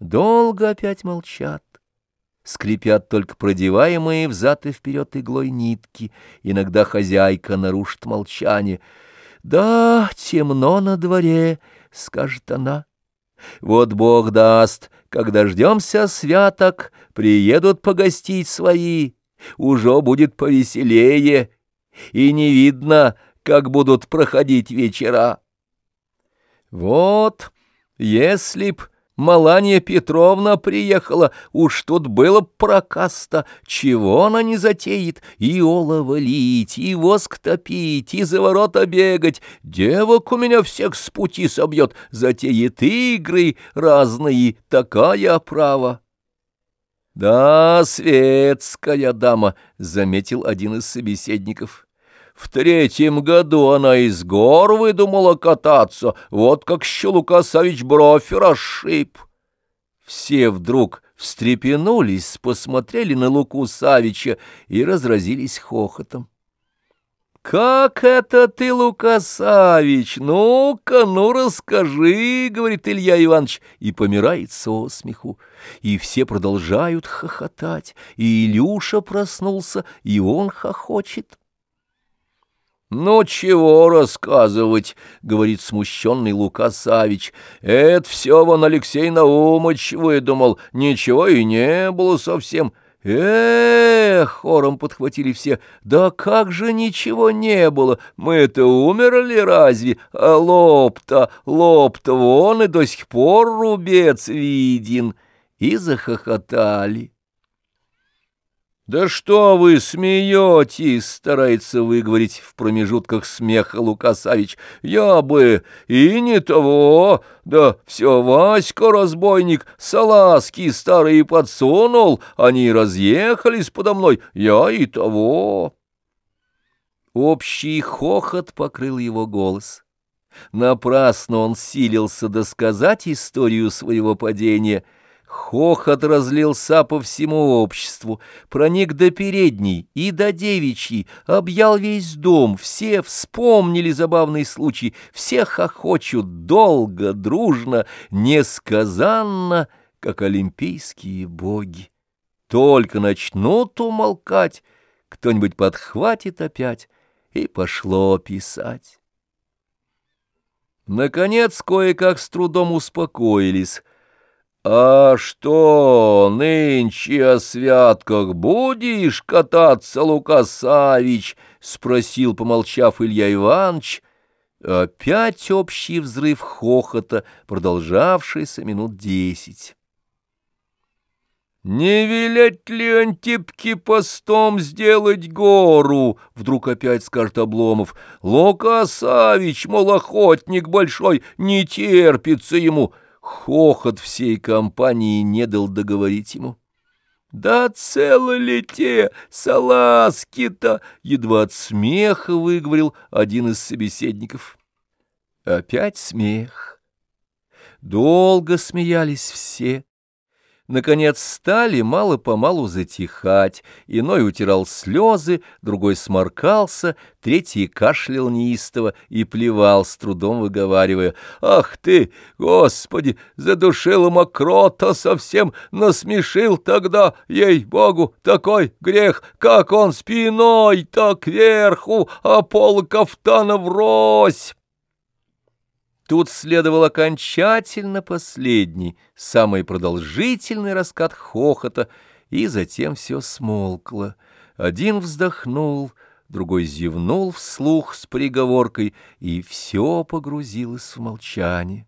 Долго опять молчат. Скрипят только продеваемые взад и вперед иглой нитки. Иногда хозяйка нарушит молчание. «Да, темно на дворе», — скажет она. «Вот Бог даст, когда ждемся святок, приедут погостить свои, уже будет повеселее, и не видно, как будут проходить вечера». Вот, если б Маланья Петровна приехала, уж тут было прокаста, чего она не затеет, и олово лить, и воск топить, и за ворота бегать, девок у меня всех с пути собьет, затеет игры разные, такая права. «Да, светская дама», — заметил один из собеседников. В третьем году она из гор выдумала кататься, вот как Щелука Савич бровь расшиб. Все вдруг встрепенулись, посмотрели на Луку Савича и разразились хохотом. «Как это ты, Лука Савич? Ну-ка, ну расскажи!» — говорит Илья Иванович, и помирает со смеху. И все продолжают хохотать, и Илюша проснулся, и он хохочет. «Ну, чего рассказывать?» — говорит смущенный Лука Савич. «Это все вон Алексей Наумыч выдумал, ничего и не было совсем». «Эх!» — хором подхватили все. «Да как же ничего не было? Мы-то умерли разве? А лоб-то, лоб-то вон и до сих пор рубец виден!» И захохотали. «Да что вы смеетесь?» — старается выговорить в промежутках смеха Лука. «Я бы и не того, да все Васька разбойник, салазки старые подсунул, они разъехались подо мной, я и того». Общий хохот покрыл его голос. Напрасно он силился досказать историю своего падения — Хохот разлился по всему обществу, проник до передней и до девичьей, объял весь дом, все вспомнили забавный случай, все хохочут долго, дружно, несказанно, как олимпийские боги. Только начнут умолкать, кто-нибудь подхватит опять, и пошло писать. Наконец, кое-как с трудом успокоились — «А что, нынче о святках будешь кататься, Лукасавич?» — спросил, помолчав Илья Иванович. Опять общий взрыв хохота, продолжавшийся минут десять. «Не велеть ли Антипке постом сделать гору?» — вдруг опять скажет Обломов. «Лукасавич, мол, охотник большой, не терпится ему». Хохот всей компании не дал договорить ему. «Да целы ли те салазки-то?» — едва от смеха выговорил один из собеседников. Опять смех. Долго смеялись все. Наконец стали мало-помалу затихать, иной утирал слезы, другой сморкался, третий кашлял неистово и плевал, с трудом выговаривая. «Ах ты, Господи, задушил мокрота совсем, насмешил тогда, ей-богу, такой грех, как он спиной так кверху, а пол кафтана врозь!» Тут следовал окончательно последний, самый продолжительный раскат хохота, и затем все смолкло. Один вздохнул, другой зевнул вслух с приговоркой, и все погрузилось в молчание.